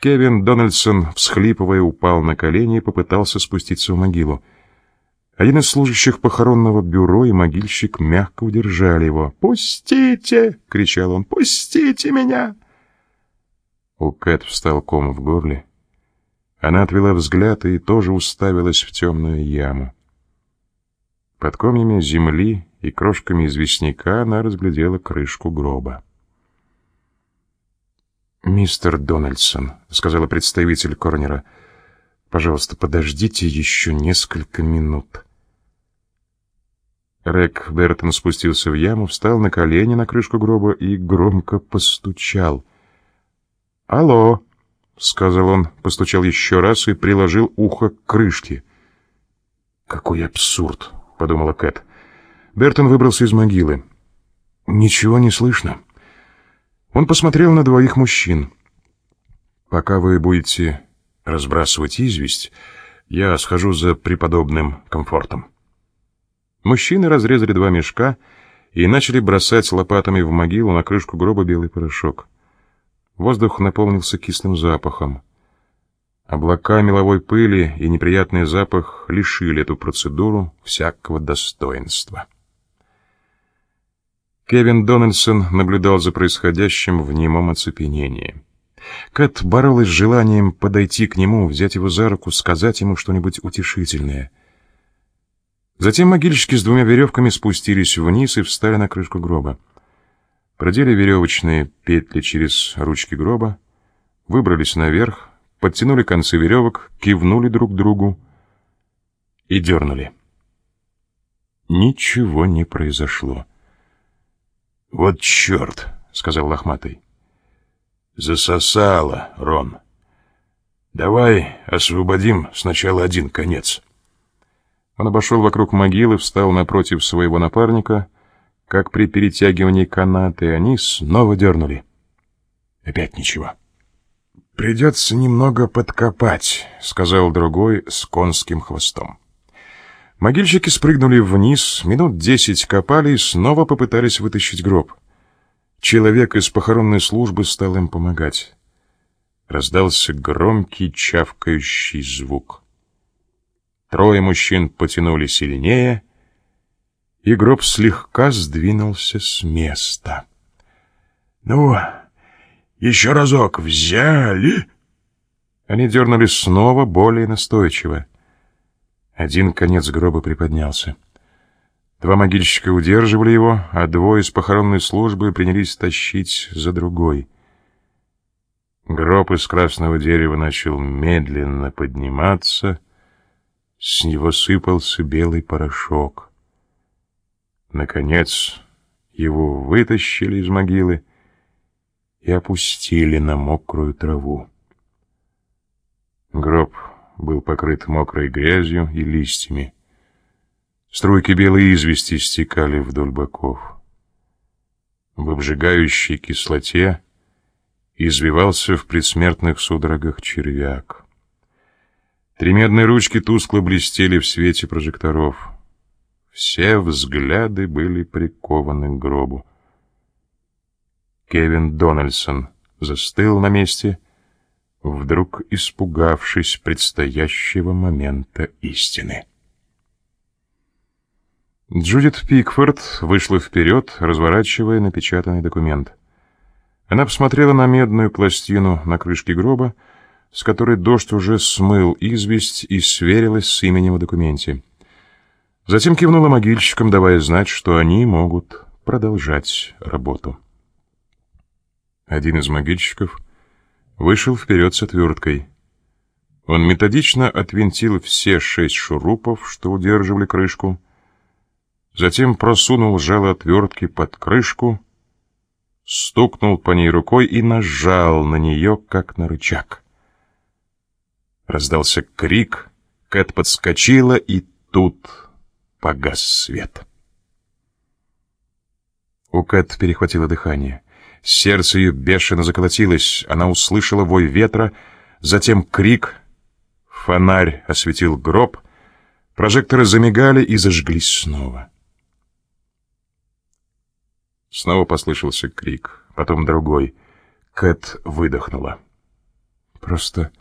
Кевин Дональдсон, всхлипывая, упал на колени и попытался спуститься в могилу. Один из служащих похоронного бюро и могильщик мягко удержали его. «Пустите!» — кричал он. «Пустите меня!» У Кэт встал ком в горле. Она отвела взгляд и тоже уставилась в темную яму. Под комьями земли и крошками известняка она разглядела крышку гроба. «Мистер Дональдсон», — сказала представитель Корнера, — «пожалуйста, подождите еще несколько минут». Рек Бертон спустился в яму, встал на колени на крышку гроба и громко постучал. «Алло!» — сказал он, постучал еще раз и приложил ухо к крышке. «Какой абсурд!» — подумала Кэт. Бертон выбрался из могилы. «Ничего не слышно». Он посмотрел на двоих мужчин. «Пока вы будете разбрасывать известь, я схожу за преподобным комфортом». Мужчины разрезали два мешка и начали бросать лопатами в могилу на крышку гроба белый порошок. Воздух наполнился кислым запахом. Облака меловой пыли и неприятный запах лишили эту процедуру всякого достоинства. Кевин Дональдсон наблюдал за происходящим в немом оцепенении. Кэт боролась с желанием подойти к нему, взять его за руку, сказать ему что-нибудь утешительное. Затем могильщики с двумя веревками спустились вниз и встали на крышку гроба. Продели веревочные петли через ручки гроба, выбрались наверх, подтянули концы веревок, кивнули друг другу и дернули. Ничего не произошло. «Вот черт!» — сказал лохматый. «Засосало, Рон. Давай освободим сначала один конец». Он обошел вокруг могилы, встал напротив своего напарника, как при перетягивании каната, и они снова дернули. Опять ничего. «Придется немного подкопать», — сказал другой с конским хвостом. Могильщики спрыгнули вниз, минут десять копали и снова попытались вытащить гроб. Человек из похоронной службы стал им помогать. Раздался громкий чавкающий звук. Трое мужчин потянули сильнее, и гроб слегка сдвинулся с места. «Ну, еще разок взяли!» Они дернули снова более настойчиво. Один конец гроба приподнялся. Два могильщика удерживали его, а двое из похоронной службы принялись тащить за другой. Гроб из красного дерева начал медленно подниматься, с него сыпался белый порошок. Наконец его вытащили из могилы и опустили на мокрую траву. Гроб был покрыт мокрой грязью и листьями. Струйки белой извести стекали вдоль боков. В обжигающей кислоте извивался в предсмертных судорогах червяк. Три медные ручки тускло блестели в свете прожекторов. Все взгляды были прикованы к гробу. Кевин Дональдсон застыл на месте, вдруг испугавшись предстоящего момента истины. Джудит Пикфорд вышла вперед, разворачивая напечатанный документ. Она посмотрела на медную пластину на крышке гроба, с которой дождь уже смыл известь и сверилась с именем в документе. Затем кивнула могильщикам, давая знать, что они могут продолжать работу. Один из могильщиков вышел вперед с отверткой. Он методично отвинтил все шесть шурупов, что удерживали крышку, затем просунул жало отвертки под крышку, стукнул по ней рукой и нажал на нее, как на рычаг. Раздался крик, Кэт подскочила, и тут погас свет. У Кэт перехватило дыхание. Сердце ее бешено заколотилось. Она услышала вой ветра, затем крик. Фонарь осветил гроб. Прожекторы замигали и зажглись снова. Снова послышался крик, потом другой. Кэт выдохнула. Просто